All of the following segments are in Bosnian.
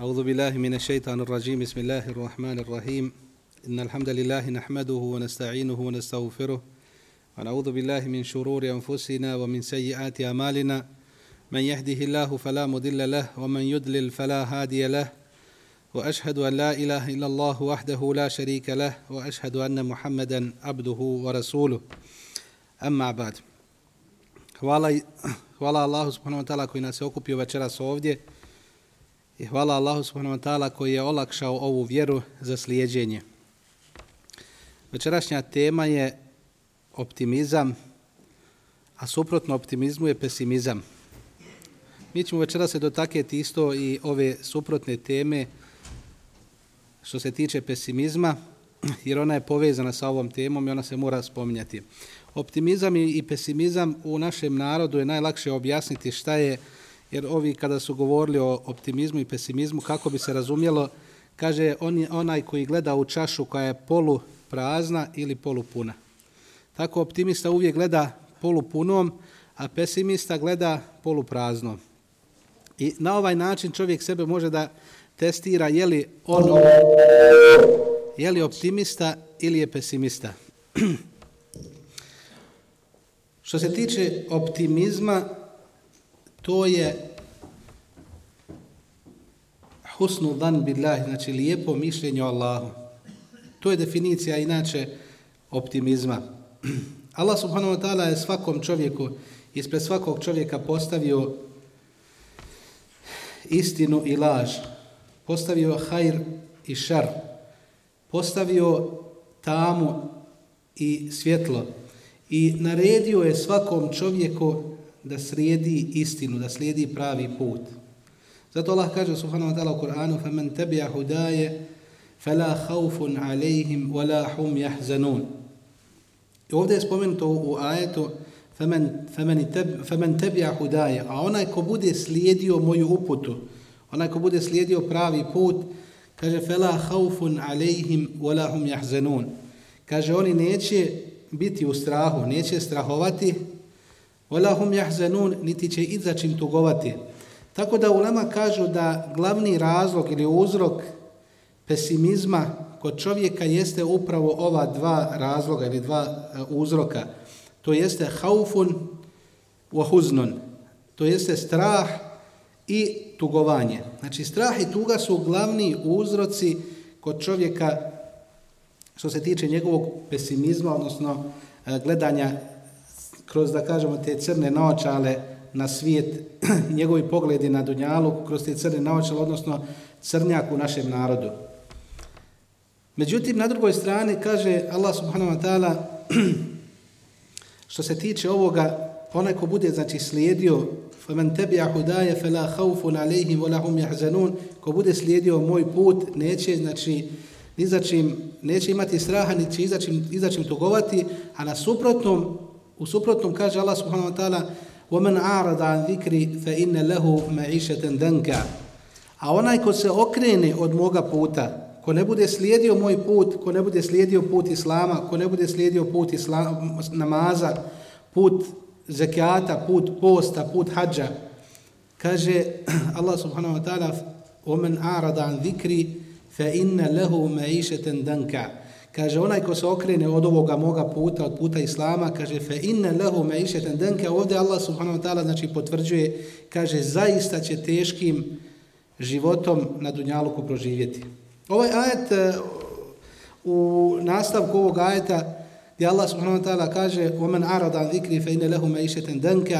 أعوذ بالله من الشيطان الرجيم. بسم الله الرحمن الرحيم. إن الحمد لله نحمده ونستعينه ونستغفره ونعوذ بالله من شرور أنفسنا ومن سيئات أعمالنا. من يهده الله فلا مضل له ومن يضلل فلا هادي له. وأشهد أن لا إله إلا الله وحده لا شريك له وأشهد أن محمدا عبده ورسوله. أما بعد Hvala, hvala Allahu subhanahu wa ta'ala koji nas je okupio večeras ovdje. I hvala Allahu subhanahu wa ta'ala koji je olakšao ovu vjeru za slijedjenje. Večerašnja tema je optimizam, a suprotno optimizmu je pesimizam. Mi ćemo večera se dotaketi isto i ove suprotne teme što se tiče pesimizma, jer ona je povezana sa ovom temom i ona se mora spominjati. Optimizam i pesimizam u našem narodu je najlakše objasniti šta je, jer ovi kada su govorili o optimizmu i pesimizmu, kako bi se razumjelo, kaže on, onaj koji gleda u čašu koja je polu prazna ili polu puna. Tako optimista uvijek gleda polu punom, a pesimista gleda polu praznom. I na ovaj način čovjek sebe može da testira je li on je li optimista ili je pesimista. Što se tiče optimizma, to je husnu dan billahi, znači lijepo mišljenje o Allahu. To je definicija inače optimizma. Allah subhanahu wa ta'ala je svakom čovjeku, ispred svakog čovjeka postavio istinu i laž, postavio hajr i šar, postavio tamu i svjetlo i naredio je svakom čovjeku da slijedi istinu, da slijedi pravi put. Zato Allah kaže subhanahu wa ta'ala u Kur'anu فَمَنْ تَبِعَ هُدَايَ فَلَا خَوْفٌ عَلَيْهِمْ وَلَا حُمْ يَحْزَنُونَ I ovdje je spomenuto u ajetu فَمَنْ تَبِعَ هُدَايَ A onaj ko bude slijedio moju uputu, onaj ko bude slijedio pravi put, kaže فَلَا خَوْفٌ عَلَيْهِمْ وَلَا حُمْ يَحْزَنُونَ Kaže oni neće biti u strahu, neće strahovati, Walahum jahzenun, niti će izačim tugovati. Tako da ulema kažu da glavni razlog ili uzrok pesimizma kod čovjeka jeste upravo ova dva razloga ili dva e, uzroka. To jeste haufun wahuznun. To jeste strah i tugovanje. Znači strah i tuga su glavni uzroci kod čovjeka što se tiče njegovog pesimizma, odnosno e, gledanja kroz, da kažemo, te crne naočale na svijet, njegovi pogledi na Dunjalu kroz te crne naočale, odnosno crnjak u našem narodu. Međutim, na drugoj strani kaže Allah subhanahu wa ta'ala što se tiče ovoga, onaj ko bude znači slijedio فَمَنْ تَبِعَ هُدَايَ فَلَا خَوْفٌ عَلَيْهِمْ وَلَا هُمْ يَحْزَنُونَ ko bude slijedio moj put, neće, znači, ni za čim, neće imati straha, ni će izačim, izačim tugovati, a na suprotnom, u suprotnom kaže Allah subhanahu wa ta'ala وَمَنْ أَعْرَضَ عَنْ ذِكْرِ فَإِنَّ لَهُ مَعِشَةً دَنْكَ A onaj ko se okrene od moga puta, ko ne bude slijedio moj put, ko ne bude slijedio put Islama, ko ne bude slijedio put islam, namaza, put zekijata, put posta, put hađa, kaže Allah subhanahu wa ta'ala وَمَنْ أَعْرَضَ عَنْ ذِكْرِ فَإِنَّ لَهُ مَعِشَةً دَنْكَ Kaže, onaj ko se okrene od ovoga moga puta, od puta Islama, kaže, fe inna lehu me išeten denke, ovdje Allah subhanahu wa ta'ala znači, potvrđuje, kaže, zaista će teškim životom na Dunjaluku proživjeti. Ovaj ajet e, u nastavku ovog ajeta gdje Allah subhanahu wa ta'ala kaže وَمَنْ عَرَضَ عَنْ ذِكْرِ فَإِنَ لَهُ مَيْشَةً دَنْكَ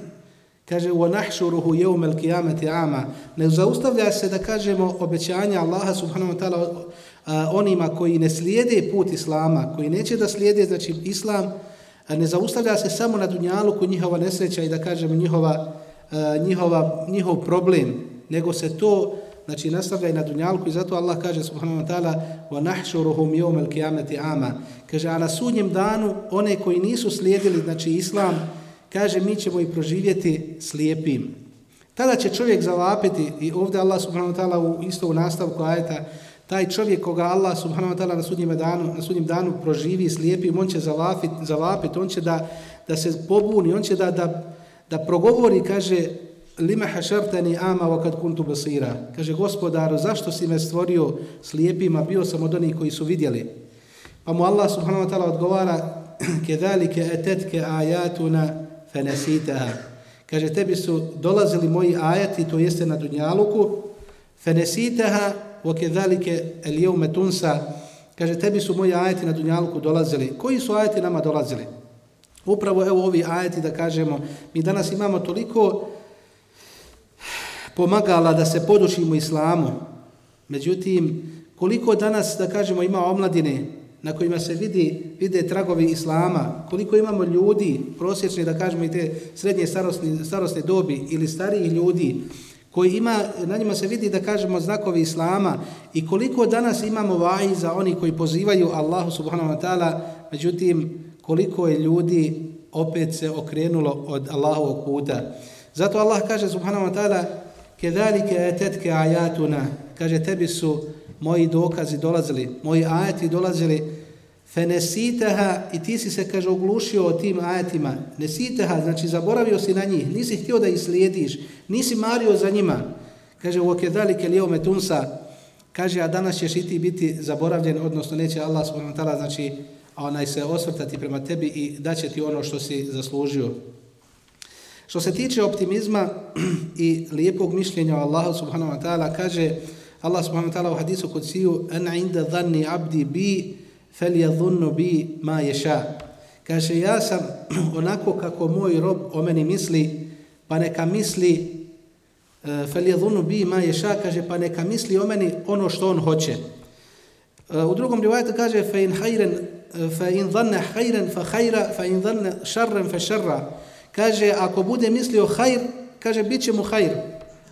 kaže وَنَحْشُرُهُ يَوْمَ الْقِيَامَةِ عَامَ Ne zaustavlja se da kažemo obećanja Allaha subhanahu wa ta'ala onima koji ne slijede put Islama, koji neće da slijede znači Islam, ne zaustavlja se samo na dunjalu kod njihova nesreća i da kažemo njihova, njihova, njihov problem, nego se to znači nastavlja i na dunjalku i zato Allah kaže subhanahu wa ta'ala wa nahshuruhum yawmal qiyamati ama. Kaže a na sudnjem danu one koji nisu slijedili znači islam kaže mi ćemo ih proživjeti slijepim. Tada će čovjek zavapiti i ovdje Allah subhanahu wa ta'ala u isto u nastavku ajeta taj čovjek koga Allah subhanahu wa ta'ala na sudnjem danu na sudnjem danu proživi slijepim on će zalafit, zalapit, on će da da se pobuni on će da da da progovori kaže lima hašartani ama wa kad kuntu basira. Kaže, gospodaru, zašto si me stvorio slijepima, bio sam od onih koji su vidjeli. Pa mu Allah subhanahu wa ta'ala odgovara, kedalike etetke ajatuna fenesitaha. Kaže, tebi su dolazili moji ajati, to jeste na Dunjaluku, fenesitaha, وكذلك اليوم تنسى. Kaže, tebi su moji ajeti na Dunjalku dolazili. Koji su ajeti nama dolazili? Upravo evo ovi ajeti da kažemo, mi danas imamo toliko pomagala da se podušimo islamu. Međutim, koliko danas, da kažemo, ima omladine na kojima se vidi, vide tragovi islama, koliko imamo ljudi, prosječni, da kažemo, i te srednje starosne, starosne dobi ili stariji ljudi, koji ima, na njima se vidi, da kažemo, znakovi islama i koliko danas imamo vaji za oni koji pozivaju Allahu subhanahu wa ta'ala, međutim, koliko je ljudi opet se okrenulo od Allahovog puta. Zato Allah kaže subhanahu wa ta'ala, Kedalike etetke ajatuna, kaže tebi su moji dokazi dolazili, moji ajati dolazili, Fenesiteha, i ti si se, kaže, oglušio o tim ajetima. Nesiteha, znači zaboravio si na njih, nisi htio da ih slijediš, nisi mario za njima. Kaže, u okedalike lijeo metunsa, kaže, a danas ćeš i ti biti zaboravljen, odnosno neće Allah subhanahu ta'ala, znači, onaj se osvrtati prema tebi i daće ti ono što si zaslužio. Što se tiče optimizma i lijepog mišljenja o Allahu subhanahu wa ta'ala, kaže Allah subhanahu wa ta'ala u hadisu kod siju en inda dhanni abdi bi فَلْيَظُنُّ jadhunnu bi ma ješa. Kaže, ja sam onako kako moj rob o meni misli, pa neka misli e, فَلْيَظُنُّ fel jadhunnu bi ma ješa, kaže, pa neka misli o meni ono što on hoće. E, u drugom rivajetu kaže, فَإِنْ حَيْرًا فَإِنْ ظَنَّ حَيْرًا فَحَيْرًا فَإِنْ ظَنَّ fa hajra. Kaže, ako bude mislio hajr, kaže, bit će mu hajr.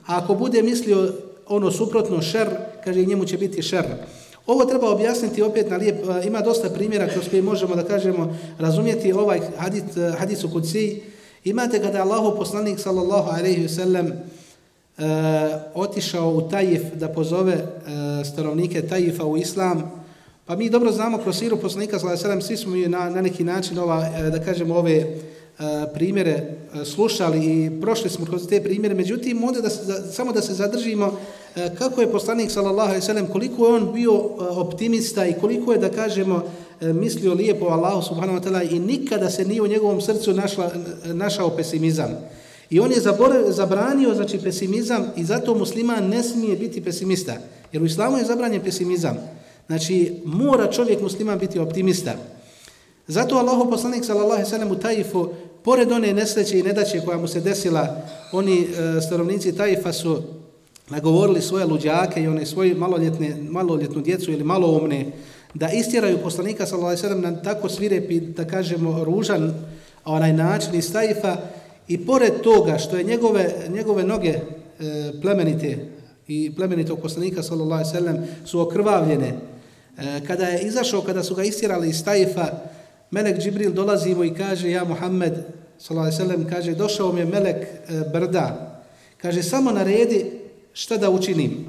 A ako bude mislio ono suprotno šer, kaže, njemu će biti šer. Ovo treba objasniti opet na lijep, e, ima dosta primjera kroz koje možemo da kažemo razumjeti ovaj hadis, e, hadis u kuci. Imate kada Allahu poslanik sallallahu alaihi ve sellem e, otišao u Tajif da pozove e, stanovnike Tajifa u Islam, pa mi dobro znamo kroz siru poslanika sallallahu alaihi ve sellem, svi smo ju na, na neki način ova, e, da kažemo ove e, primjere slušali i prošli smo kroz te primjere, međutim, onda da se, samo da se zadržimo E, kako je poslanik sallallahu alejhi ve sellem koliko je on bio e, optimista i koliko je, da kažemo, e, mislio lijepo Allahu subhanahu wa ta'ala i nikada se nije u njegovom srcu našla, našao pesimizam. I on je zabranio znači, pesimizam i zato musliman ne smije biti pesimista. Jer u islamu je zabranjen pesimizam. Znači, mora čovjek musliman biti optimista. Zato Allahu poslanik sallallahu alejhi ve sellem u Taifu pored one nesreće i nedaće koja mu se desila, oni e, stanovnici Taifa su nagovorili svoje luđake i one svoje maloljetne maloljetnu djecu ili maloumne da istjeraju poslanika sallallahu alejhi ve sellem na tako svirepi da kažemo ružan onaj način iz Tajfa i pored toga što je njegove njegove noge e, plemenite i plemenitog poslanika sallallahu alejhi ve sellem su okrvavljene e, kada je izašao kada su ga istjerali iz Tajfa Melek Džibril dolazi mu i kaže, ja Muhammed, sallam, kaže, došao mi je Melek e, brda. Kaže, samo naredi šta da učinim.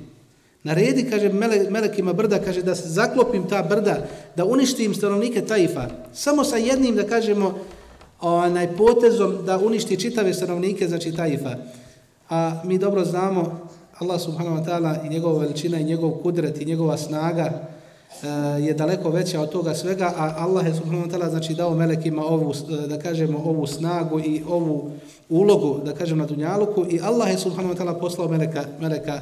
Naredi, kaže, mele, melekima brda, kaže, da se zaklopim ta brda, da uništim stanovnike Taifa. Samo sa jednim, da kažemo, onaj potezom da uništi čitave stanovnike, znači Taifa. A mi dobro znamo, Allah subhanahu wa ta'ala i njegova veličina i njegov kudret i njegova snaga, E, je daleko veća od toga svega, a Allah je subhanahu wa ta'ala znači dao melekima ovu, e, da kažemo, ovu snagu i ovu ulogu, da kažem, na dunjaluku i Allah je subhanahu wa ta'ala poslao meleka, meleka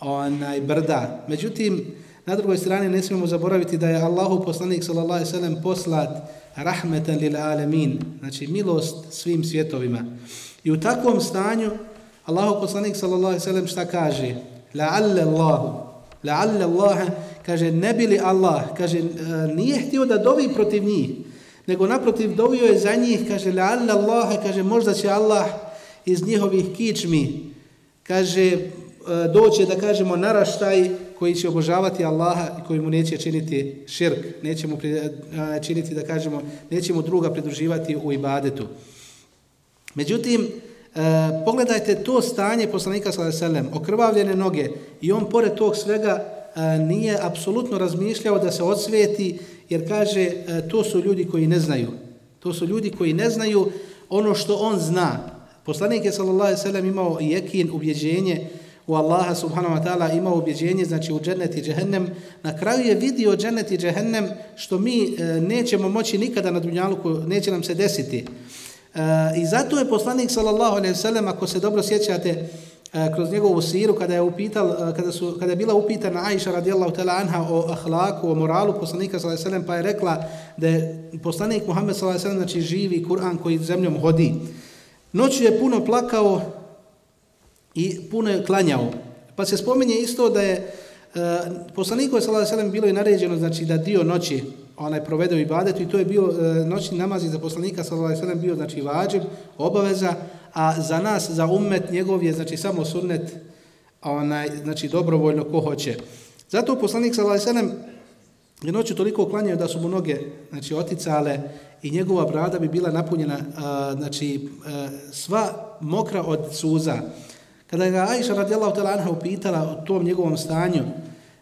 onaj brda. Međutim, na drugoj strani ne smijemo zaboraviti da je Allahu poslanik sallallahu alaihi sallam poslat rahmetan lil alemin, znači milost svim svjetovima. I u takvom stanju Allahu poslanik sallallahu alaihi sallam šta kaže? La'alle Allahu, la'alle Allahe, kaže, ne bili Allah, kaže, e, nije htio da dovi protiv njih, nego naprotiv dovio je za njih, kaže, la Allahe, kaže, možda će Allah iz njihovih kičmi, kaže, e, doće da kažemo naraštaj koji će obožavati Allaha i koji mu neće činiti širk, neće mu e, činiti da kažemo, neće mu druga pridruživati u ibadetu. Međutim, pogledajte to stanje poslanika sallallahu alejhi ve sellem, okrvavljene noge i on pored tog svega nije apsolutno razmišljao da se odsvijeti, jer kaže, e, to su ljudi koji ne znaju. To su ljudi koji ne znaju ono što on zna. Poslanik je sallallahu alejhi ve sellem imao jekin ubjeđenje u Allaha subhanahu wa ta'ala imao ubjeđenje, znači u džennet i džehennem. Na kraju je vidio džennet i džehennem što mi e, nećemo moći nikada na dunjaluku, neće nam se desiti. E, I zato je poslanik sallallahu alejhi ve sellem, ako se dobro sjećate, E, kroz njegovu siru, kada je, upital, e, kada su, kada je bila upitana Aisha radijallahu ta'ala anha o ahlaku, o moralu poslanika sallallahu alejhi ve sellem, pa je rekla da je poslanik Muhammed sallallahu alejhi ve sellem, znači živi Kur'an koji zemljom hodi. Noću je puno plakao i puno je klanjao. Pa se spominje isto da je uh, poslaniku je sallallahu alejhi bilo i naređeno znači da dio noći onaj provede u ibadetu i to je bio uh, noćni namaz za poslanika sallallahu alejhi ve bio znači vađib, obaveza, a za nas za ummet njegov je znači samo sunnet onaj znači dobrovoljno ko hoće. Zato poslanik sallallahu alejhi je noću toliko klanjao da su mu noge znači oticale i njegova brada bi bila napunjena a, znači a, sva mokra od suza. Kada ga Aisha radijallahu ta'ala anha upitala o tom njegovom stanju,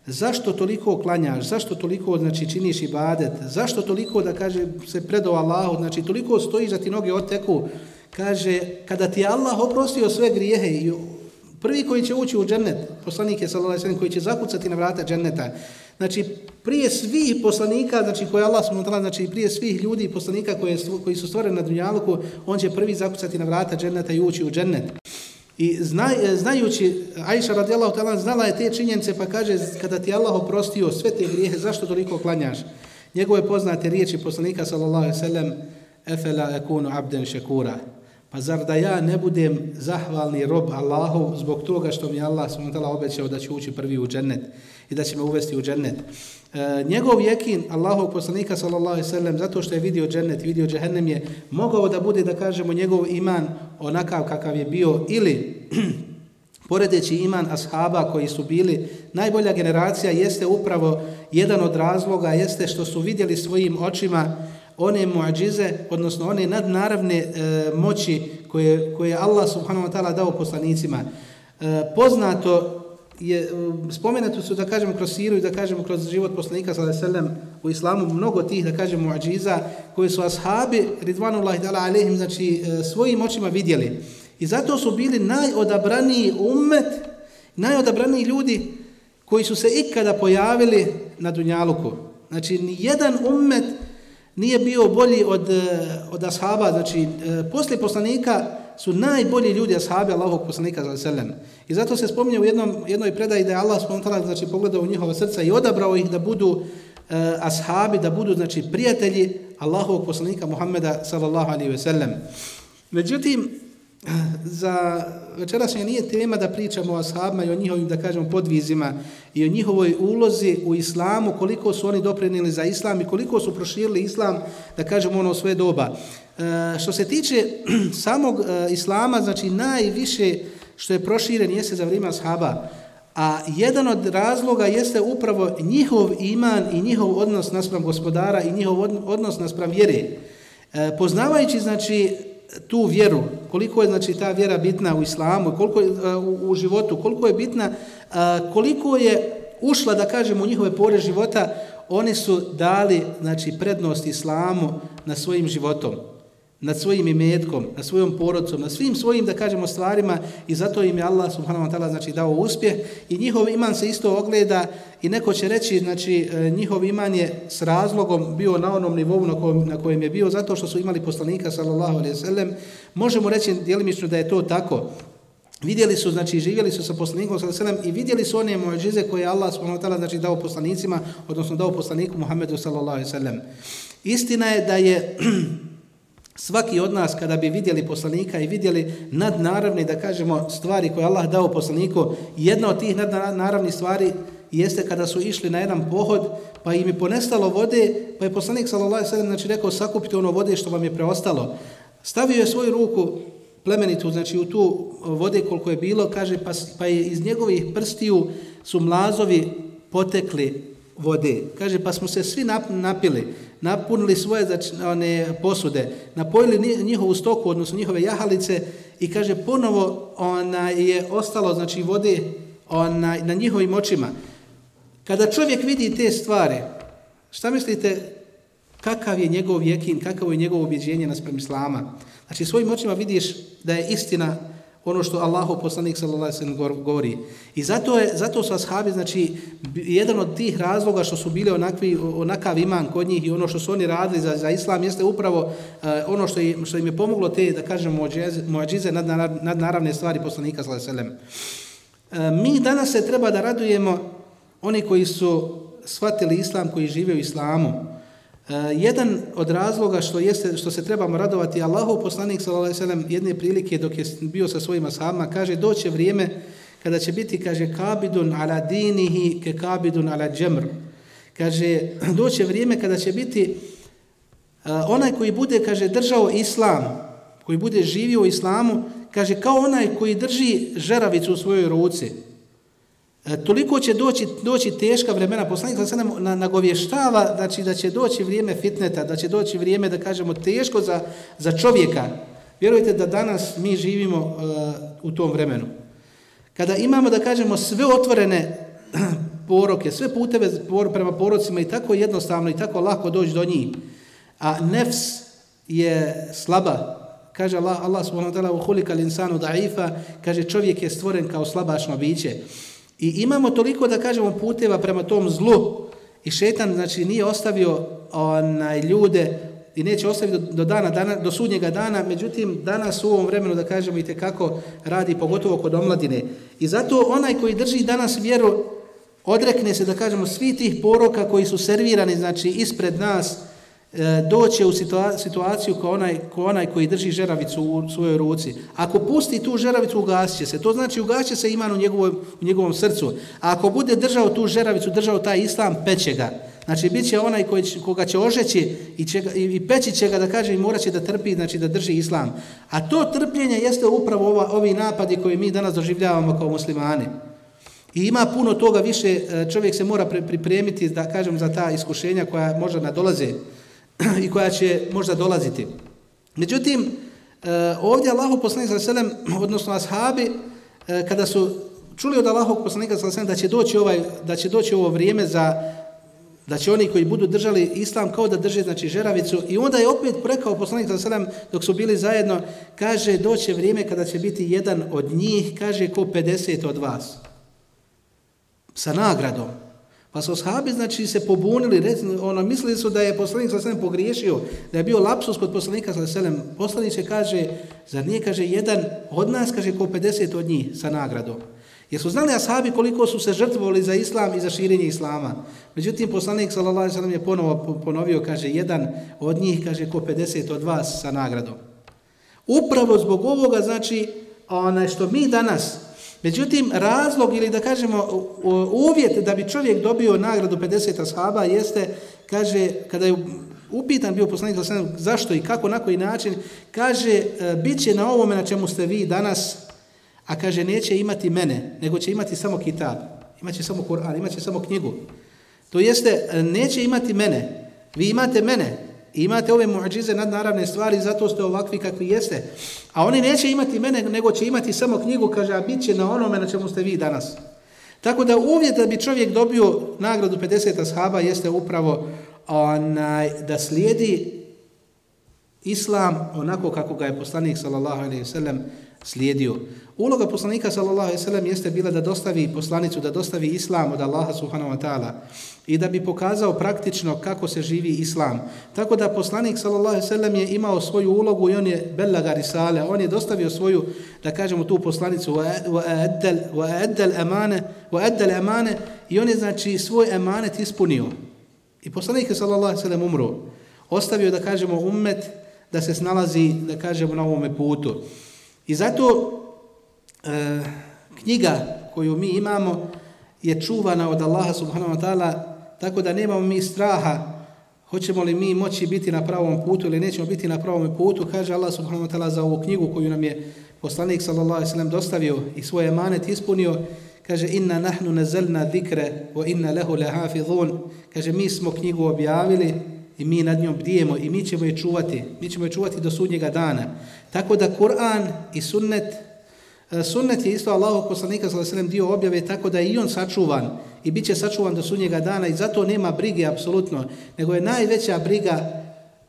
zašto toliko klanjaš, zašto toliko znači, činiš ibadet, zašto toliko da kaže se predo Allahu, znači toliko stojiš da ti noge oteku, kaže kada ti Allah oprostio sve grijehe i prvi koji će ući u džennet, poslanik je sallallahu alejhi koji će zakucati na vrata dženneta. Znači prije svih poslanika, znači koje Allah subhanahu wa znači prije svih ljudi i poslanika koji koji su stvoreni na dunjaluku, on će prvi zakucati na vrata dženneta i ući u džennet. I znaj, znajući, Aisha radijallahu ta'ala znala je te činjenice pa kaže kada ti Allah oprostio sve te grijehe, zašto toliko klanjaš? Njegove poznate riječi poslanika sallallahu alaihi sallam Efela ekunu abden šekura. Pa zar da ja ne budem zahvalni rob Allahov zbog toga što mi Allah s.w.t. obećao da će ući prvi u džennet i da će me uvesti u džennet. E, njegov jekin Allahov poslanika sallallahu alejhi ve sellem zato što je vidio džennet, vidio džehennem je mogao da bude da kažemo njegov iman onakav kakav je bio ili poredeći iman ashaba koji su bili najbolja generacija jeste upravo jedan od razloga jeste što su vidjeli svojim očima one muadžize, odnosno one nadnaravne e, moći koje, koje Allah subhanahu wa ta'ala dao poslanicima. E, poznato je, e, spomenuto su, da kažemo, kroz siru i da kažemo kroz život poslanika sallallahu u islamu, mnogo tih, da kažemo, muadžiza koje su ashabi, ridvanullahi ta'ala alaihim, znači e, svojim očima vidjeli. I zato su bili najodabraniji ummet, najodabraniji ljudi koji su se ikada pojavili na Dunjaluku. Znači, ni jedan ummet nije bio bolji od, eh, od ashaba, znači eh, poslije posle poslanika su najbolji ljudi ashabi Allahovog poslanika za selem. I zato se spominje u jednom, jednoj predaji da je Allah spontana znači, pogledao u njihova srca i odabrao ih da budu uh, ashabi, da budu znači prijatelji Allahovog poslanika Muhammeda sallallahu alaihi ve sellem. Međutim, za večeras je nije tema da pričamo o ashabima i o njihovim, da kažemo, podvizima i o njihovoj ulozi u islamu, koliko su oni doprinili za islam i koliko su proširili islam, da kažemo, ono svoje doba. E, što se tiče samog e, islama, znači najviše što je proširen jeste za vrijeme ashaba, a jedan od razloga jeste upravo njihov iman i njihov odnos naspram gospodara i njihov odnos naspram vjere. E, poznavajući, znači, tu vjeru, koliko je znači ta vjera bitna u islamu, koliko je e, u, u životu, koliko je bitna, e, koliko je ušla da kažemo u njihove pore života, oni su dali znači prednost islamu na svojim životom nad svojim imetkom, na svojom porodcom, na svim svojim, da kažemo, stvarima i zato im je Allah subhanahu wa ta'ala znači, dao uspjeh i njihov iman se isto ogleda i neko će reći, znači, e, njihov iman je s razlogom bio na onom nivou na kojem, na kojem je bio zato što su imali poslanika, sallallahu alaihi sallam. Možemo reći djelimično da je to tako. Vidjeli su, znači, živjeli su sa poslanikom, sallallahu alaihi sallam, i vidjeli su one muadžize koje je Allah subhanahu wa ta'ala znači, dao poslanicima, odnosno dao poslaniku Muhammedu, sallallahu alaihi sallam. Istina je da je Svaki od nas kada bi vidjeli poslanika i vidjeli nadnaravne, da kažemo, stvari koje Allah dao poslaniku, jedna od tih nadnaravnih stvari jeste kada su išli na jedan pohod, pa im je ponestalo vode, pa je poslanik sallallahu alejhi znači rekao sakupite ono vode što vam je preostalo. Stavio je svoju ruku plemenitu, znači u tu vode koliko je bilo, kaže pa, pa je iz njegovih prstiju su mlazovi potekli vode. Kaže pa smo se svi napili napunili svoje znači, one posude, napojili njihovu stoku, odnosno njihove jahalice i kaže ponovo ona je ostalo znači vode ona, na njihovim očima. Kada čovjek vidi te stvari, šta mislite kakav je njegov vjekin, kakavo je njegovo objeđenje nasprem islama? Znači svojim očima vidiš da je istina ono što Allahu poslanik sallallahu alejhi ve sellem govori. I zato je zato su ashabi znači jedan od tih razloga što su bili onakvi onakav iman kod njih i ono što su oni radili za za islam jeste upravo uh, ono što im, što im je pomoglo te da kažemo muadžize nad, nad, nad naravne stvari poslanika sallallahu alejhi ve sellem. Uh, mi danas se treba da radujemo oni koji su shvatili islam, koji žive u islamu. Uh, jedan od razloga što jeste što se trebamo radovati Allahu poslanik sallallahu alejhi ve sellem jedne prilike dok je bio sa svojim ashabima kaže doće vrijeme kada će biti kaže kabidun ala dinihi ke kabidun ala jamr kaže doće vrijeme kada će biti uh, onaj koji bude kaže držao islam koji bude živio u islamu kaže kao onaj koji drži žeravicu u svojoj ruci. E, toliko će doći, doći teška vremena, poslanik se nam nagovještava znači, da će doći vrijeme fitneta, da će doći vrijeme, da kažemo, teško za, za čovjeka. Vjerujte da danas mi živimo uh, u tom vremenu. Kada imamo, da kažemo, sve otvorene poroke, sve puteve prema porocima i tako jednostavno i tako lako doći do njih, a nefs je slaba, kaže Allah, Allah subhanahu wa ta'ala, u hulika linsanu da'ifa, kaže čovjek je stvoren kao slabašno biće. I imamo toliko da kažemo puteva prema tom zlu i šetan znači nije ostavio onaj ljude i neće ostaviti do, do dana, dana do sudnjega dana, međutim danas u ovom vremenu da kažemo i te kako radi pogotovo kod omladine. I zato onaj koji drži danas vjeru odrekne se da kažemo svi tih poroka koji su servirani znači ispred nas E, doće u situaciju kao onaj, kao onaj koji drži žeravicu u svojoj ruci. Ako pusti tu žeravicu, ugasit se. To znači ugasit se iman u njegovom, u njegovom srcu. A ako bude držao tu žeravicu, držao taj islam, peće ga. Znači, bit će onaj koji, koga će ožeći i, će i peći će ga da kaže i morat će da trpi, znači da drži islam. A to trpljenje jeste upravo ova, ovi napadi koje mi danas doživljavamo kao muslimani. I ima puno toga više, e, čovjek se mora pripremiti, da kažem, za ta iskušenja koja možda nadolaze. i koja će možda dolaziti. Međutim, e, ovdje Allahu poslanik sa selem, odnosno ashabi, e, kada su čuli od Allahu poslanika sa selem da će doći ovaj da će doći ovo vrijeme za da će oni koji budu držali islam kao da drže znači žeravicu. I onda je opet prekao poslanik sa selem dok su bili zajedno kaže doće vrijeme kada će biti jedan od njih kaže ko 50 od vas. Sa nagradom. Pa su ashabi, znači, se pobunili, rec, ono, mislili su da je poslanik sa selem pogriješio, da je bio lapsus kod poslanika sa selem. Poslanik kaže, zar nije, kaže, jedan od nas, kaže, ko 50 od njih sa nagradom. Jer su znali ashabi koliko su se žrtvovali za islam i za širenje islama. Međutim, poslanik sallallahu alejhi ve sellem je ponovo ponovio, kaže, jedan od njih, kaže, ko 50 od vas sa nagradom. Upravo zbog ovoga, znači, onaj što mi danas Međutim, razlog ili da kažemo uvjet da bi čovjek dobio nagradu 50 ashaba jeste, kaže, kada je upitan bio poslanik zašto i kako, na koji način, kaže, e, bit će na ovome na čemu ste vi danas, a kaže, neće imati mene, nego će imati samo kitab, imaće samo Kur'an, imaće samo knjigu. To jeste, e, neće imati mene, vi imate mene, I imate ove muđize nadnaravne stvari, zato ste ovakvi kakvi jeste. A oni neće imati mene, nego će imati samo knjigu, kaže, a bit će na onome na čemu ste vi danas. Tako da uvjet da bi čovjek dobio nagradu 50 ashaba jeste upravo onaj, da slijedi islam onako kako ga je poslanik sallallahu alejhi ve sellem slijedio. Uloga poslanika sallallahu alejhi ve sellem jeste bila da dostavi poslanicu, da dostavi islam od Allaha subhanahu wa ta'ala i da bi pokazao praktično kako se živi islam. Tako da poslanik sallallahu alejhi ve sellem je imao svoju ulogu i on je belaga risale, on je dostavio svoju da kažemo tu poslanicu wa addal wa addal amane wa addal amane i on je znači svoj emanet ispunio. I poslanik sallallahu alejhi ve sellem umro. Ostavio da kažemo ummet da se snalazi da kažemo na ovom putu. I zato e, knjiga koju mi imamo je čuvana od Allaha subhanahu wa ta'ala tako da nemamo mi straha hoćemo li mi moći biti na pravom putu ili nećemo biti na pravom putu kaže Allah subhanahu wa ta'ala za ovu knjigu koju nam je poslanik sallallahu alaihi sallam dostavio i svoje emanet ispunio kaže inna nahnu nazalna zikre wa inna lehu lehafidhun kaže mi smo knjigu objavili i mi nad njom bdijemo i mi ćemo je čuvati mi ćemo je čuvati do sudnjega dana tako da Kur'an i sunnet e, sunnet je isto Allahog poslanika sallam dio objave tako da je i on sačuvan i bit će sačuvan do sunnjega dana i zato nema brige apsolutno, nego je najveća briga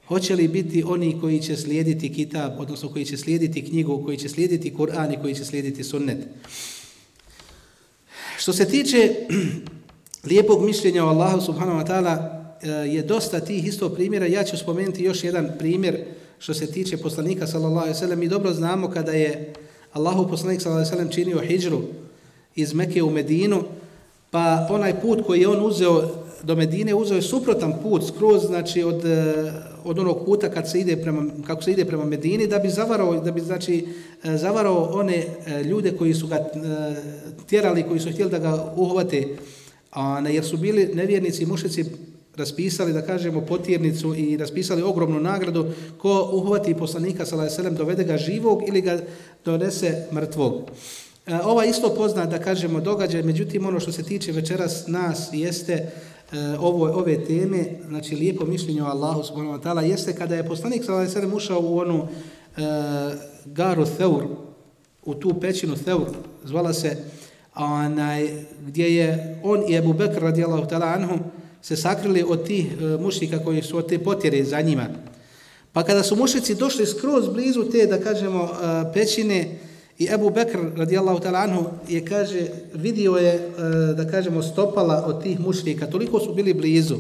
Hoće li biti oni koji će slijediti kitab, odnosno koji će slijediti knjigu, koji će slijediti Kur'an i koji će slijediti sunnet? Što se tiče lijepog mišljenja o Allahu subhanahu wa ta'ala, E, je dosta tih isto primjera. Ja ću spomenuti još jedan primjer što se tiče poslanika sallallahu alejhi ve sellem. Mi dobro znamo kada je Allahu poslanik sallallahu alejhi ve sellem činio hidžru iz Mekke u Medinu, pa onaj put koji je on uzeo do Medine uzeo je suprotan put skroz znači od, e, od onog puta kad se ide prema, kako se ide prema Medini da bi zavarao da bi znači e, zavarao one ljude koji su ga tjerali koji su htjeli da ga uhvate a jer su bili nevjernici mušici raspisali da kažemo potjernicu i raspisali ogromnu nagradu ko uhvati poslanika sallallahu alejhi dovede ga živog ili ga donese mrtvog. E, ova isto pozna da kažemo događaj, međutim ono što se tiče večeras nas jeste E, ovo, ove teme, znači lijepo mišljenje o Allahu subhanahu wa ta'ala, jeste kada je poslanik sallallahu alejhi ušao u onu e, garu Theur, u tu pećinu Theur, zvala se onaj, gdje je on i Abu Bekr radijallahu ta'ala anhum se sakrili od tih e, mušnika koji su od te potjere za njima. Pa kada su mušnici došli skroz blizu te, da kažemo, e, pećine, I Ebu Bekr, radijallahu ta'ala anhu, je, kaže, vidio je, e, da kažemo, stopala od tih mušnika, toliko su bili blizu.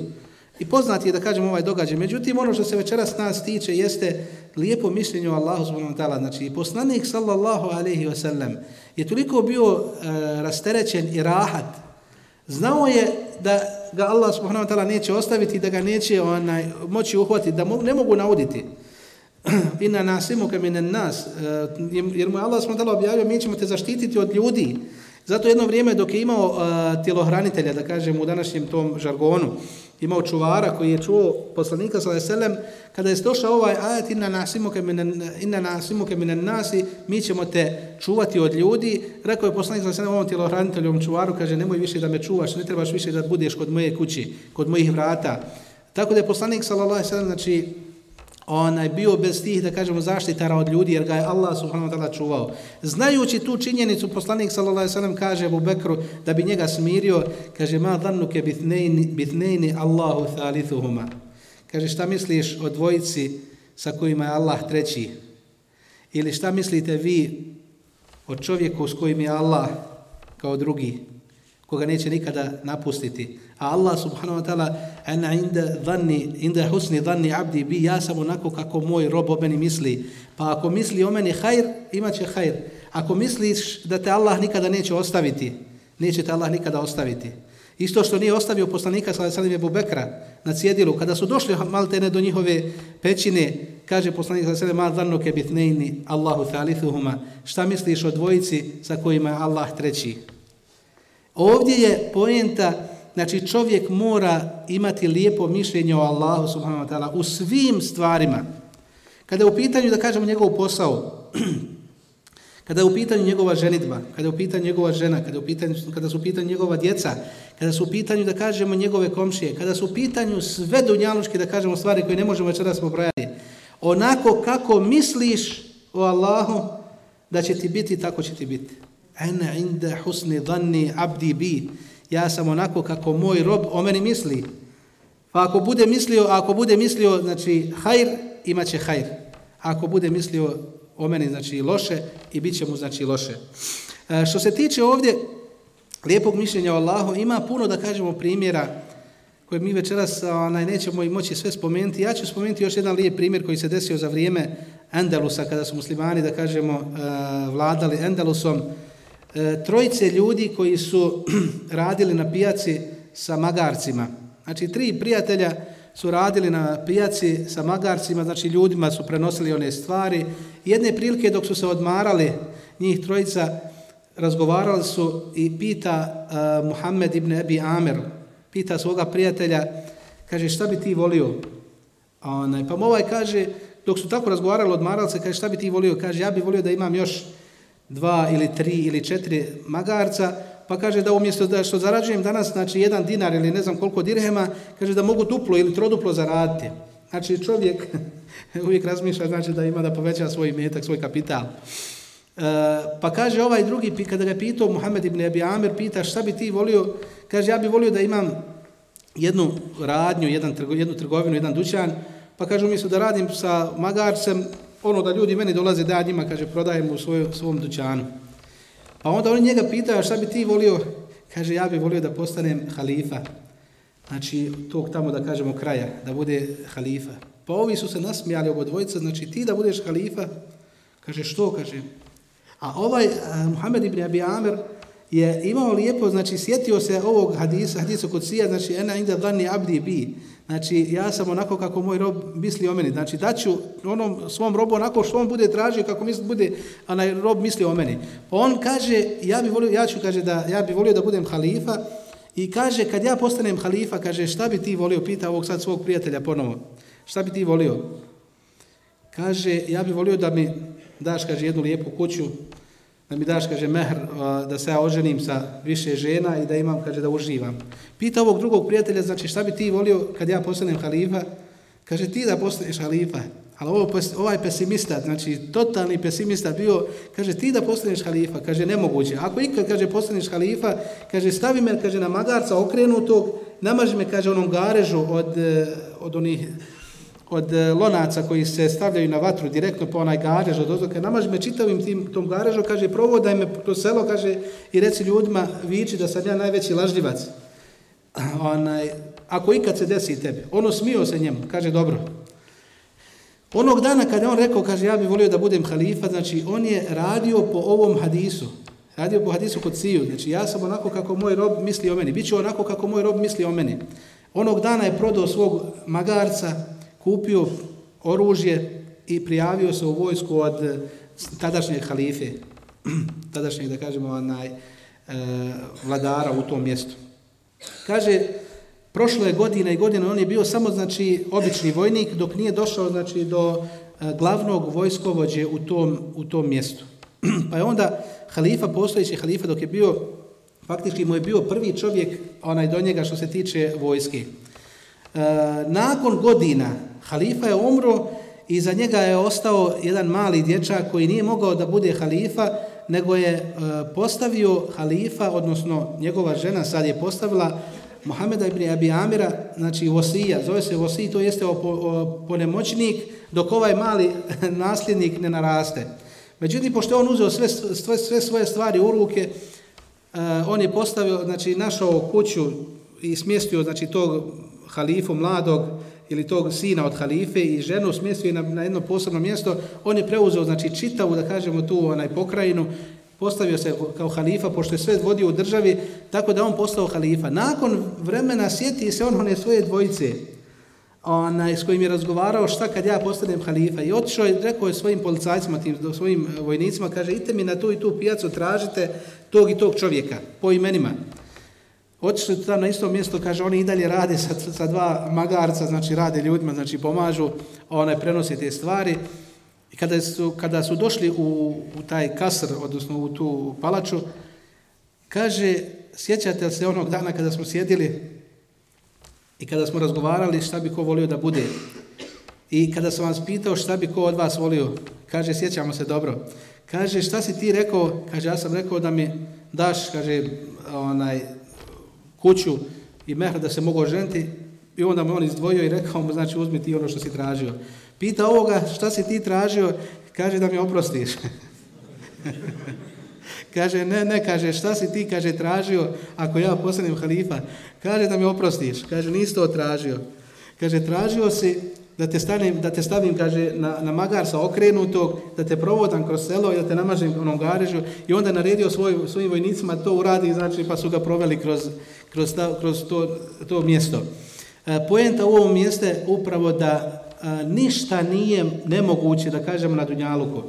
I poznati je, da kažemo, ovaj događaj. Međutim, ono što se večeras nas tiče jeste lijepo mišljenje o Allahu subhanahu wa ta'ala. Znači, poslanik, sallallahu alaihi wa sallam, je toliko bio e, rasterećen i rahat. Znao je da ga Allah subhanahu wa ta'ala neće ostaviti, da ga neće onaj, moći uhvatiti, da mo ne mogu nauditi. inna nasimuka minan nas, e, jer mu Allah subhanahu wa ta'ala objavio, mi ćemo te zaštititi od ljudi. Zato jedno vrijeme dok je imao uh, tjelohranitelja, da kažem u današnjem tom žargonu, imao čuvara koji je čuo poslanika sallallahu alejhi ve sellem kada je došao ovaj ajet inna nasimuka minan inna nasimuka minan nasi mi ćemo te čuvati od ljudi rekao je poslanik sallallahu alejhi ve sellem ovom tjelohranitelju čuvaru kaže nemoj više da me čuvaš ne trebaš više da budeš kod moje kući kod mojih vrata tako da je poslanik sallallahu alejhi ve sellem znači onaj bio bez tih, da kažemo, zaštitara od ljudi, jer ga je Allah subhanahu wa ta'ala čuvao. Znajući tu činjenicu, poslanik sallallahu alaihi sallam kaže Abu Bekru da bi njega smirio, kaže, ma dhannuke bitnejni Allahu thalithuhuma. Kaže, šta misliš o dvojici sa kojima je Allah treći? Ili šta mislite vi o čovjeku s kojim je Allah kao drugi? Koga neće nikada napustiti. A Allah subhanahu wa ta'ala ana inda dhanni inda husni dhanni abdi bi ja sam onako kako moj rob o meni misli. Pa ako misli o meni khair, imaće khair. Ako misliš da te Allah nikada neće ostaviti, neće te Allah nikada ostaviti. Isto što nije ostavio poslanika sallallahu alejhi ve Bekra na cjedilu kada su došli maltene do njihove pećine, kaže poslanik sallallahu alejhi ve sellem: "Ma dhannuke bitnaini Allahu thalithuhuma." Šta misliš o dvojici sa kojima je Allah treći? Ovdje je poenta, znači čovjek mora imati lijepo mišljenje o Allahu subhanahu wa ta'ala u svim stvarima. Kada je u pitanju, da kažemo, njegov posao, kada je u pitanju njegova ženitba, kada je u pitanju njegova žena, kada, je u pitanju, kada su u pitanju njegova djeca, kada su u pitanju, da kažemo, njegove komšije, kada su u pitanju sve dunjaluške, da kažemo, stvari koje ne možemo već raz onako kako misliš o Allahu, da će ti biti, tako će ti biti ana inda husni dhanni abdi bi. Ja sam onako kako moj rob o meni misli. Pa ako bude mislio ako bude mislio znači hajr imaće hajr. Ako bude mislio o meni znači loše i biće mu znači loše. E, što se tiče ovdje lijepog mišljenja o Allahu ima puno da kažemo primjera koje mi večeras onaj, nećemo i moći sve spomenuti. Ja ću spomenuti još jedan lijep primjer koji se desio za vrijeme Endelusa, kada su muslimani, da kažemo, e, vladali Endelusom, e, trojice ljudi koji su radili na pijaci sa magarcima. Znači, tri prijatelja su radili na pijaci sa magarcima, znači ljudima su prenosili one stvari. Jedne prilike dok su se odmarali, njih trojica razgovarali su i pita uh, Muhammed ibn Abi Amer, pita svoga prijatelja, kaže šta bi ti volio? A onaj, pa mu ovaj kaže, dok su tako razgovarali, odmarali se, kaže šta bi ti volio? Kaže, ja bih volio da imam još dva ili tri ili četiri magarca, pa kaže da umjesto da što zarađujem danas, znači jedan dinar ili ne znam koliko dirhema, kaže da mogu duplo ili troduplo zaraditi. Znači čovjek uvijek razmišlja znači da ima da poveća svoj metak, svoj kapital. E, pa kaže ovaj drugi, kada ga pitao Muhammed ibn Abi Amir, pita šta bi ti volio, kaže ja bih volio da imam jednu radnju, jedan, jednu trgovinu, jedan dućan, pa kaže umjesto da radim sa magarcem, ono da ljudi meni dolaze da ja njima, kaže, prodajem u svoj, svom dućanu. Pa onda oni njega pitaju, šta bi ti volio? Kaže, ja bih volio da postanem halifa. Znači, tog tamo da kažemo kraja, da bude halifa. Pa ovi su se nasmijali obo dvojica, znači ti da budeš halifa, kaže što, kaže. A ovaj a, Muhammed ibn Abi Amer je imao lijepo, znači sjetio se ovog hadisa, hadisa kod sija, znači ena inda dani abdi bi. Znači ja sam onako kako moj rob misli o meni. Znači daću onom svom robu onako što on bude tražio, kako misli, bude onaj rob misli o meni. Pa on kaže, ja bi volio, ja ću kaže da ja bi volio da budem halifa i kaže kad ja postanem halifa, kaže šta bi ti volio, pita ovog sad svog prijatelja ponovo. Šta bi ti volio? Kaže, ja bi volio da mi daš, kaže, jednu lijepu kuću, da mi daš, kaže, mehr, da se ja oženim sa više žena i da imam, kaže, da uživam. Pita ovog drugog prijatelja, znači, šta bi ti volio kad ja postanem halifa? Kaže, ti da postaneš halifa. Ali ovo, ovaj pesimista, znači, totalni pesimista bio, kaže, ti da postaneš halifa? Kaže, nemoguće. Ako ikad, kaže, postaneš halifa, kaže, stavi me, kaže, na magarca okrenutog, namaži me, kaže, onom garežu od, e, od onih od e, lonaca koji se stavljaju na vatru direktno po onaj garež od ozoka, namaži me čitavim tim, tom garežu, kaže, provodaj me to selo, kaže, i reci ljudima, viči da sam ja najveći lažljivac. Onaj, ako ikad se desi tebi, ono smio se njemu, kaže, dobro. Onog dana kada on rekao, kaže, ja bih volio da budem halifa, znači, on je radio po ovom hadisu, radio po hadisu kod Siju, znači, ja sam onako kako moj rob misli o meni, bit onako kako moj rob misli o meni. Onog dana je prodao svog magarca, kupio oružje i prijavio se u vojsku od eh, tadašnjeg halife, tadašnjeg, da kažemo, onaj, e, vladara u tom mjestu. Kaže, prošlo je godina i godina, on je bio samo, znači, obični vojnik, dok nije došao, znači, do eh, glavnog vojskovođe u tom, u tom mjestu. pa je onda halifa, postojići halifa, dok je bio, faktički mu je bio prvi čovjek, onaj do njega što se tiče vojske. E, nakon godina halifa je umro i za njega je ostao jedan mali dječak koji nije mogao da bude halifa, nego je e, postavio halifa, odnosno njegova žena sad je postavila Mohameda ibn Abi Amira, znači Vosija, zove se Vosij, to jeste ponemoćnik, dok ovaj mali nasljednik ne naraste. Međutim, pošto on uzeo sve, sve, sve svoje stvari u ruke, uh, on je postavio, znači našao kuću i smjestio znači, tog halifu mladog ili tog sina od halife i ženu smjestio na, na jedno posebno mjesto, on je preuzeo znači čitavu, da kažemo tu onaj pokrajinu, postavio se kao halifa, pošto je sve vodio u državi, tako da on postao halifa. Nakon vremena sjeti se on one svoje dvojice, onaj, s kojim je razgovarao šta kad ja postanem halifa. I otišao je, rekao je svojim policajcima, tim, svojim vojnicima, kaže, idite mi na tu i tu pijacu, tražite tog i tog čovjeka, po imenima. Otišli tam na isto mjesto, kaže, oni i dalje rade sa, sa dva magarca, znači rade ljudima, znači pomažu, one prenose te stvari. I kada su, kada su došli u, u taj kasr, odnosno u tu palaču, kaže, sjećate li se onog dana kada smo sjedili i kada smo razgovarali šta bi ko volio da bude? I kada sam vas pitao šta bi ko od vas volio, kaže, sjećamo se dobro. Kaže, šta si ti rekao? Kaže, ja sam rekao da mi daš, kaže, onaj, kuću i mehr da se mogu oženiti i onda me on izdvojio i rekao mu, znači uzmi ti ono što si tražio. Pita ovoga šta si ti tražio, kaže da mi oprostiš. kaže, ne, ne, kaže, šta si ti, kaže, tražio ako ja postanem halifa? Kaže da mi oprostiš. Kaže, nisi to tražio. Kaže, tražio si da te, stavim, da te stavim, kaže, na, na magar sa okrenutog, da te provodam kroz selo i da te namažem onom garežu i onda naredio svoj, svojim vojnicima to uradi, znači, pa su ga proveli kroz, kroz, ta, kroz to, to mjesto. E, poenta u ovom mjeste upravo da a, ništa nije nemoguće, da kažemo, na Dunjaluku.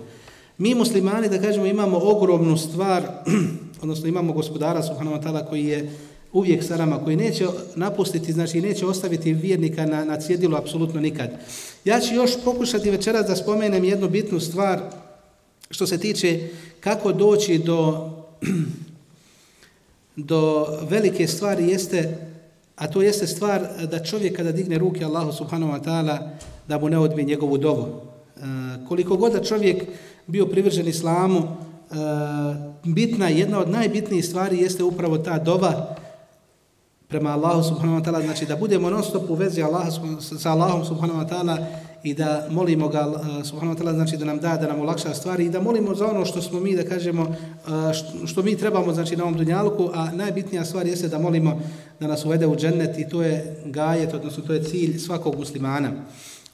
Mi muslimani, da kažemo, imamo ogromnu stvar, odnosno imamo gospodara Subhanahu wa koji je uvijek sa nama, koji neće napustiti, znači neće ostaviti vjernika na, na cjedilu apsolutno nikad. Ja ću još pokušati večeras da spomenem jednu bitnu stvar što se tiče kako doći do do velike stvari jeste, a to jeste stvar da čovjek kada digne ruke Allahu subhanahu wa ta'ala, da mu ne odbije njegovu dovu. E, koliko god da čovjek bio privržen islamu, e, bitna, jedna od najbitnijih stvari jeste upravo ta dova, prema Allahu subhanahu wa ta'ala, znači da budemo non stop u vezi Allaha, sa Allahom subhanahu wa ta'ala i da molimo ga eh, subhanahu wa ta'ala, znači da nam da, da nam olakša stvari i da molimo za ono što smo mi, da kažemo, eh, što, što mi trebamo znači na ovom dunjalku, a najbitnija stvar jeste da molimo da nas uvede u džennet i to je gajet, odnosno to je cilj svakog muslimana,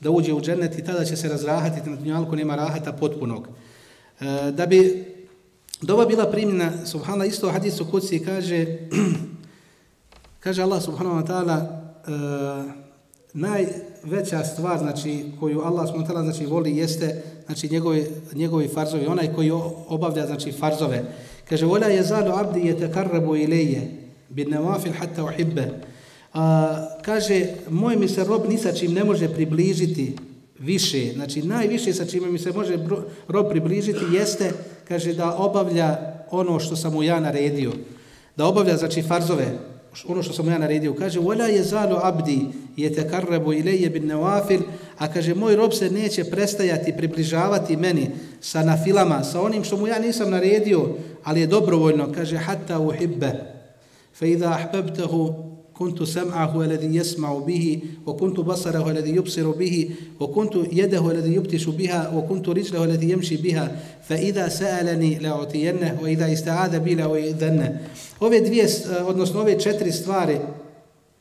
da uđe u džennet i tada će se razrahati, na dunjalku nema rahata potpunog. Eh, da bi doba bila primljena, subhanallah, isto hadisu kuci kaže, Kaže Allah subhanahu wa ta'ala uh, najveća stvar znači koju Allah subhanahu wa ta'ala znači voli jeste znači njegovi njegovi farzovi. Onaj koji obavlja znači farzove. Kaže vola je zalu abdi yatakarrabu ilayya bin nawafil hatta uhibba. Uh, kaže moj mi se rob ni sa čim ne može približiti više. Znači najviše sa čime mi se može rob približiti jeste kaže da obavlja ono što sam mu ja naredio. Da obavlja znači farzove ono što sam ja naredio, kaže wala yazalu abdi yatakarrabu ilayya bin nawafil, a kaže moj rob se neće prestajati približavati meni sa nafilama, sa onim što mu ja nisam naredio, ali je dobrovoljno, kaže hatta uhibba. Fa idha ahbabtahu كنت سمعه الذي يسمع به وكنت بصره الذي يبصر به وكنت يده الذي يبتش بها وكنت رجله الذي يمشي بها فإذا سألني لأعطينه وإذا استعاذ بي لأعيذنه Ove dvije, odnosno ove četiri stvari,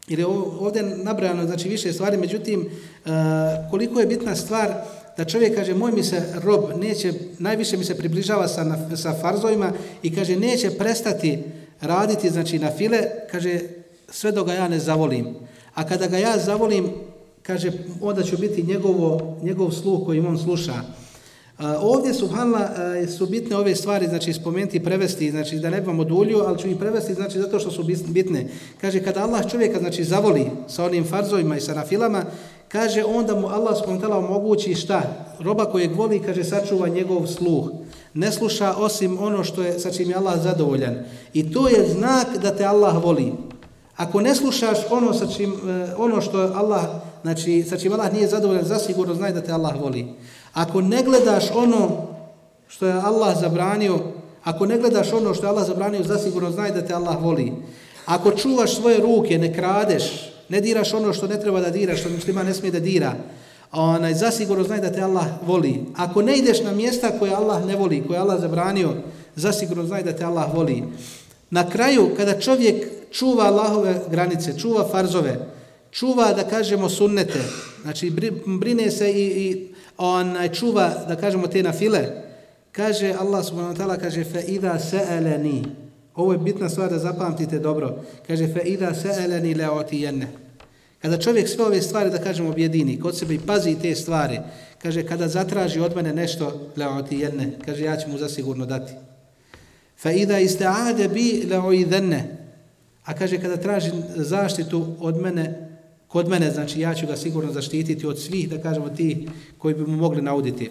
ili ovdje nabrajano znači više stvari, međutim, koliko je bitna stvar da čovjek kaže, moj mi se rob neće, najviše mi se približava sa, sa farzovima i kaže, neće prestati raditi, znači na file, kaže, sve dok ga ja ne zavolim. A kada ga ja zavolim, kaže, onda ću biti njegovo, njegov sluh koji on sluša. Uh, ovdje subhanla uh, su bitne ove stvari, znači spomenuti i prevesti, znači da ne bvam odulju, ali ću i prevesti znači zato što su bitne. Kaže kada Allah čovjeka znači zavoli sa onim farzovima i sa nafilama, kaže onda mu Allah spomentala, omogući šta? Roba kojeg voli, kaže sačuva njegov sluh. Ne sluša osim ono što je sa čim je Allah zadovoljan. I to je znak da te Allah voli. Ako ne slušaš ono sa čim, e, ono što Allah, znači sa čim Allah nije zadovoljan, zasigurno znaj da te Allah voli. Ako ne gledaš ono što je Allah zabranio, ako ne gledaš ono što je Allah zabranio, zasigurno znaj da te Allah voli. Ako čuvaš svoje ruke, ne kradeš, ne diraš ono što ne treba da diraš, što muslima ne smije da dira, onaj, zasigurno znaj da te Allah voli. Ako ne ideš na mjesta koje Allah ne voli, koje Allah zabranio, zasigurno znaj da te Allah voli. Na kraju, kada čovjek čuva Allahove granice, čuva farzove, čuva, da kažemo, sunnete, znači brine se i, i onaj, čuva, da kažemo, te nafile, kaže Allah subhanahu wa ta'ala, kaže, fe idha se'eleni, ovo je bitna stvar da zapamtite dobro, kaže, fe idha se'eleni leoti jenne. Kada čovjek sve ove stvari, da kažemo, objedini, kod sebe i pazi te stvari, kaže, kada zatraži od mene nešto, leoti jenne, kaže, ja ću mu zasigurno dati. Fa idha ista'ade bi le'oidhenne. A kaže, kada traži zaštitu od mene, kod mene, znači ja ću ga sigurno zaštititi od svih, da kažemo, ti koji bi mu mogli nauditi.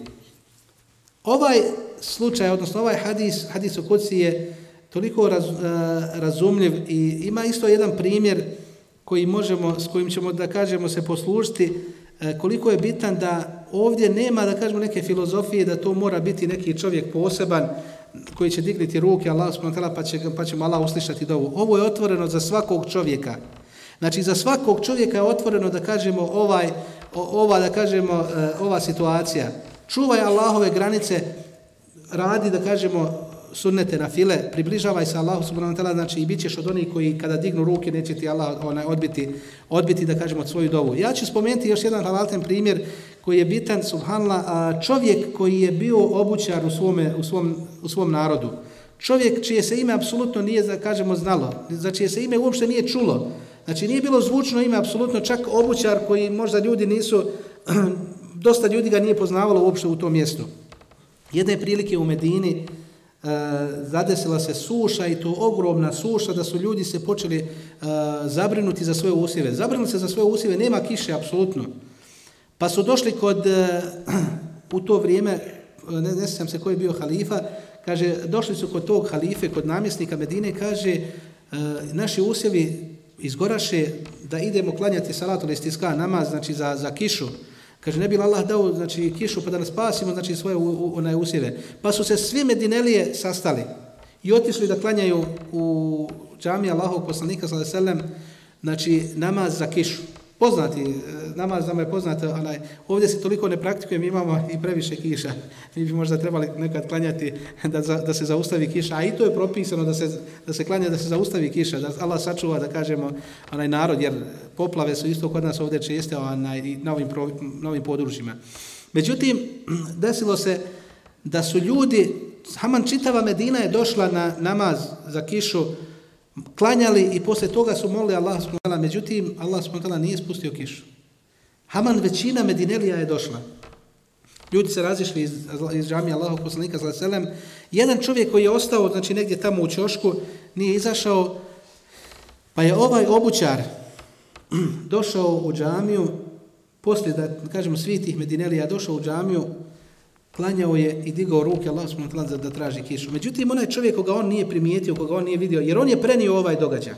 Ovaj slučaj, odnosno ovaj hadis, hadis o kuci je toliko raz, e, razumljiv i ima isto jedan primjer koji možemo, s kojim ćemo, da kažemo, se poslužiti, e, koliko je bitan da ovdje nema, da kažemo, neke filozofije, da to mora biti neki čovjek poseban, koji će digniti ruke Allah subhanahu pa će pa će Allah uslišati dovu. Ovo je otvoreno za svakog čovjeka. Znači za svakog čovjeka je otvoreno da kažemo ovaj ova da kažemo e, ova situacija. Čuvaj Allahove granice, radi da kažemo sunnete na file, približavaj se Allahu subhanahu wa ta'ala, znači i bit ćeš od onih koji kada dignu ruke neće ti Allah onaj, odbiti, odbiti da kažemo svoju dovu. Ja ću spomenuti još jedan halalten primjer koji je bitan, subhanla, a čovjek koji je bio obućar u, svome, u, svom, u svom narodu. Čovjek čije se ime apsolutno nije, da kažemo, znalo, za čije se ime uopšte nije čulo. Znači nije bilo zvučno ime, apsolutno čak obućar koji možda ljudi nisu, dosta ljudi ga nije poznavalo uopšte u tom mjestu. Jedne prilike u Medini, uh, zadesila se suša i to ogromna suša da su ljudi se počeli uh, zabrinuti za svoje usjeve. Zabrinuti se za svoje usjeve, nema kiše, apsolutno. Pa su došli kod, eh, u to vrijeme, eh, ne, ne sjećam se koji je bio halifa, kaže, došli su kod tog halife, kod namjesnika Medine, kaže, eh, naši usjevi izgoraše da idemo klanjati salatu listiska namaz, znači za, za kišu, Kaže, ne bi Allah dao znači, kišu pa da nas spasimo znači, svoje u, u, onaj usjeve. Pa su se svi medinelije sastali i otišli da klanjaju u džami Allahov poslanika sallallahu ve sellem znači namaz za kišu. Poznati, e, namaz nama je poznat, onaj, ovdje se toliko ne praktikuje, mi imamo i previše kiša. Mi bi možda trebali nekad klanjati da, za, da se zaustavi kiša, a i to je propisano da se, da se klanja da se zaustavi kiša, da Allah sačuva, da kažemo, onaj narod, jer poplave su isto kod nas ovdje česte onaj, i na ovim, pro, na ovim područjima. Međutim, desilo se da su ljudi, Haman čitava Medina je došla na namaz za kišu, klanjali i posle toga su molili Allah s.w.t. Međutim, Allah s.w.t. nije spustio kišu. Haman većina Medinelija je došla. Ljudi se razišli iz, iz džamije Allahog poslanika s.a.v. Jedan čovjek koji je ostao, znači negdje tamo u čošku, nije izašao, pa je ovaj obućar došao u džamiju, poslije da kažemo svih tih Medinelija došao u džamiju, klanjao je i digao ruke Allah subhanahu wa ta'ala da traži kišu. Međutim, onaj čovjek koga on nije primijetio, koga on nije vidio, jer on je prenio ovaj događaj.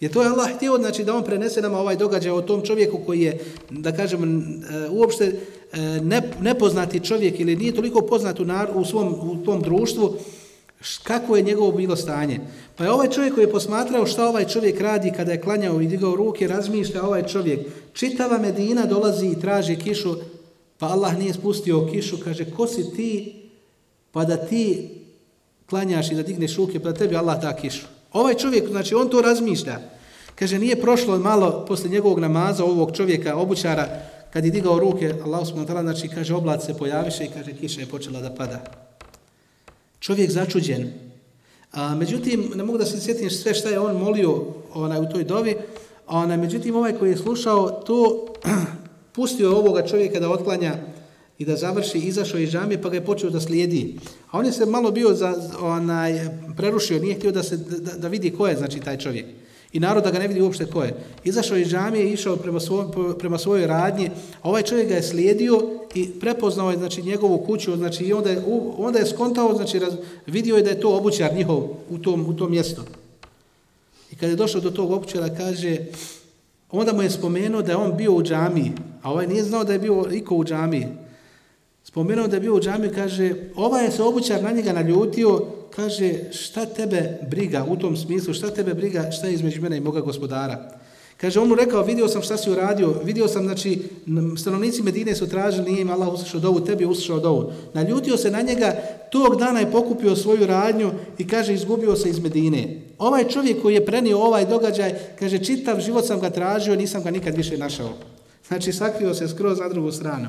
Jer to je Allah htio, znači da on prenese nama ovaj događaj o tom čovjeku koji je, da kažem, e, uopšte e, ne, nepoznati čovjek ili nije toliko poznat u, nar, u svom u tom društvu, kako je njegovo bilo stanje. Pa je ovaj čovjek koji je posmatrao šta ovaj čovjek radi kada je klanjao i digao ruke, razmišlja ovaj čovjek. Čitava Medina dolazi i traži kišu, Pa Allah nije spustio kišu, kaže, ko si ti, pa da ti klanjaš i da digneš ruke, pa da tebi Allah da kišu. Ovaj čovjek, znači, on to razmišlja. Kaže, nije prošlo malo posle njegovog namaza ovog čovjeka, obućara, kad je digao ruke, Allah smo znači, kaže, oblac se pojaviše i kaže, kiša je počela da pada. Čovjek začuđen. A, međutim, ne mogu da se sjetim sve šta je on molio onaj, u toj dovi, a onaj, međutim, ovaj koji je slušao, to pustio je ovoga čovjeka da otklanja i da završi, izašao iz džamije, pa ga je počeo da slijedi. A on je se malo bio za, onaj, prerušio, nije htio da, se, da, da vidi ko je znači, taj čovjek. I narod da ga ne vidi uopšte ko je. Izašao iz džamije i išao prema, svoj, prema svojoj radnji, a ovaj čovjek ga je slijedio i prepoznao je znači, njegovu kuću, znači, i onda je, onda je skontao, znači, raz, vidio je da je to obućar njihov u tom, u tom mjestu. I kada je došao do tog obućara, kaže, onda mu je spomenuo da je on bio u džamiji, a ovaj nije znao da je bio iko u džamiji. Spomenuo da je bio u džamiji, kaže, ovaj je se obućar na njega naljutio, kaže, šta tebe briga u tom smislu, šta tebe briga, šta je između mene i moga gospodara. Kaže, on mu rekao, vidio sam šta si uradio, vidio sam, znači, stanovnici Medine su tražili, nije im Allah uslišao dovu, tebi je uslišao dovu. Naljutio se na njega, tog dana je pokupio svoju radnju i kaže, izgubio se iz Medine. Ovaj čovjek koji je prenio ovaj događaj, kaže, čitav život sam ga tražio, nisam ga nikad više našao. Znači, sakrio se skroz na drugu stranu.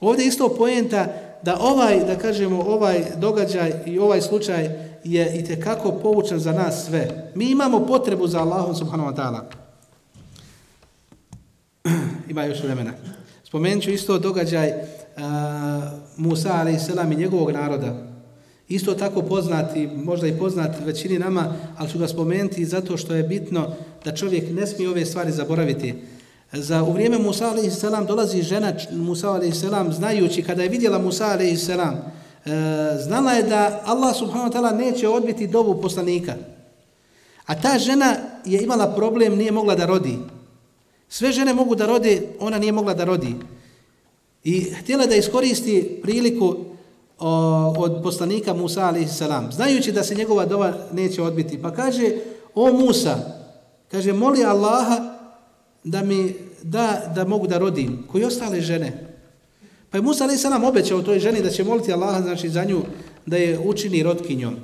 Ovdje isto poenta da ovaj, da kažemo, ovaj događaj i ovaj slučaj je i kako poučan za nas sve. Mi imamo potrebu za Allahom subhanahu wa ta'ala. Ima još vremena. Spomenut ću isto događaj uh, Musa a.s. i njegovog naroda. Isto tako poznati, možda i poznat većini nama, ali ću ga spomenuti zato što je bitno da čovjek ne smije ove stvari zaboraviti. Za u vrijeme Musa a.s. dolazi žena Musa a.s. znajući kada je vidjela Musa a.s. E, znala je da Allah subhanahu wa ta'ala neće odbiti dovu poslanika. A ta žena je imala problem, nije mogla da rodi. Sve žene mogu da rode, ona nije mogla da rodi. I htjela da iskoristi priliku o, od poslanika Musa a.s. Znajući da se njegova dova neće odbiti. Pa kaže, o Musa, kaže, moli Allaha da mi da, da mogu da rodim, koji ostale žene. Pa je Musa ali obećao toj ženi da će moliti Allaha znači, za nju da je učini rodkinjom.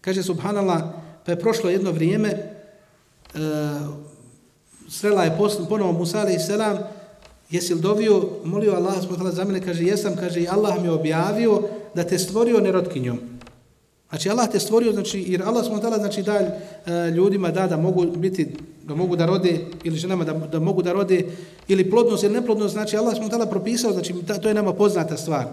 Kaže subhanallah, pa je prošlo jedno vrijeme, e, srela je ponovo Musa ali selam jesil jesi li dovio, molio Allah za mene, kaže jesam, kaže i Allah mi objavio da te stvorio nerotkinjom. Znači Allah te stvorio, znači jer Allah subhanahu taala znači da eh, ljudima da da mogu biti da mogu da rode ili ženama da, da mogu da rode ili plodnost ili neplodnost, znači Allah subhanahu taala propisao, znači ta, to je nama poznata stvar.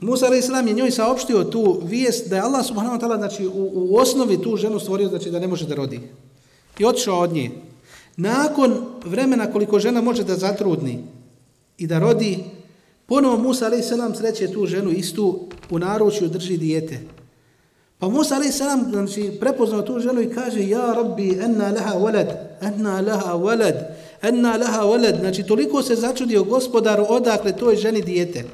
Musa alejhi selam je njoj saopštio tu vijest da je Allah subhanahu wa taala znači u, u osnovi tu ženu stvorio znači da ne može da rodi. I otišao od nje. Nakon vremena koliko žena može da zatrudni i da rodi, Ponovo Musa a.s. sreće tu ženu istu u naručju drži dijete. Pa Musa a.s. znači, prepoznao tu ženu i kaže Ja rabbi enna laha walad, enna laha walad, enna laha walad. Znači toliko se začudio gospodaru odakle toj ženi dijete.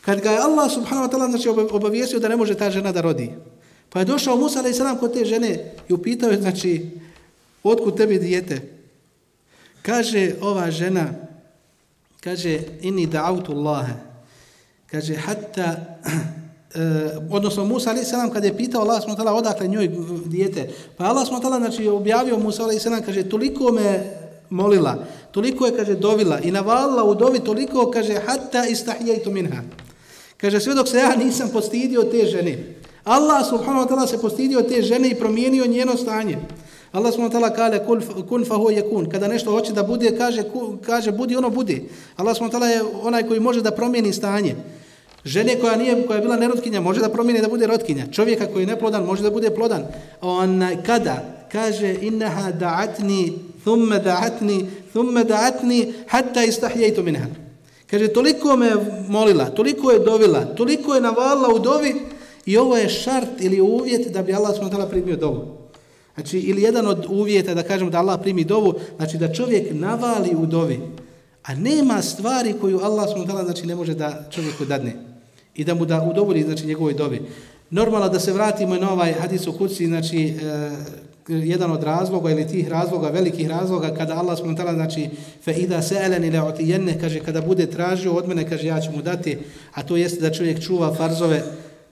Kad ga je Allah subhanahu wa ta'ala znači, obavijesio da ne može ta žena da rodi. Pa je došao Musa a.s. kod te žene i upitao je znači otkud tebi dijete? Kaže ova žena, kaže, inni da'autu Allahe, kaže, hatta, uh, odnosno Musa alaih salam kada je pitao Allah smo odakle njoj dijete, pa Allah smo znači, objavio Musa alaih salam, kaže, toliko me molila, toliko je, kaže, dovila i navalila u dovi toliko, kaže, hatta istahijajtu minha. Kaže, sve dok se ja nisam postidio te žene. Allah subhanahu wa ta'ala se postidio te žene i promijenio njeno stanje. Allah subhanahu wa ta'ala kale kun fa huwa yakun. Kada nešto hoće da bude, kaže, kaže budi, ono budi. Allah subhanahu wa ta'ala je onaj koji može da promijeni stanje. Žene koja nije koja je bila nerotkinja može da promijeni da bude rotkinja. Čovjeka koji je neplodan može da bude plodan. On kada kaže innaha da'atni thumma da'atni thumma da'atni hatta istahyaytu minha. Kaže toliko me molila, toliko je dovila, toliko je navala u dovi i ovo je šart ili uvjet da bi Allah subhanahu wa ta'ala primio dovu. Znači ili jedan od uvjeta da kažemo da Allah primi dovu, znači da čovjek navali u dovi. A nema stvari koju Allah subhanahu znači ne može da čovjeku dadne i da mu da udovolji znači njegovoj dobi. Normalno da se vratimo na ovaj hadis u kuci, znači e, jedan od razloga ili tih razloga, velikih razloga, kada Allah smo wa znači fe ida se'elen ili otijenne, kaže, kada bude tražio od mene, kaže, ja ću mu dati, a to jeste da čovjek čuva farzove,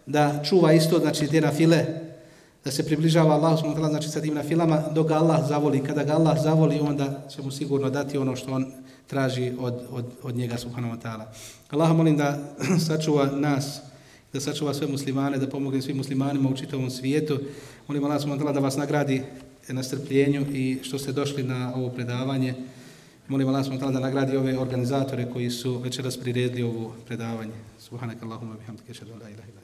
da čuva isto, znači, te file, da se približava Allah subhanahu wa znači, sa tim na filama, dok ga Allah zavoli. Kada ga Allah zavoli, onda će mu sigurno dati ono što on traži od, od, od njega, subhanahu wa ta'ala. Allah molim da sačuva nas, da sačuva sve muslimane, da pomogne svim muslimanima u čitavom svijetu. Molim Allah subhanahu wa ta'ala da vas nagradi na strpljenju i što ste došli na ovo predavanje. Molim Allah subhanahu wa ta'ala da nagradi ove organizatore koji su večeras priredili ovo predavanje. Subhanak Allahumma bihamdike, šadu la ilaha ilaha.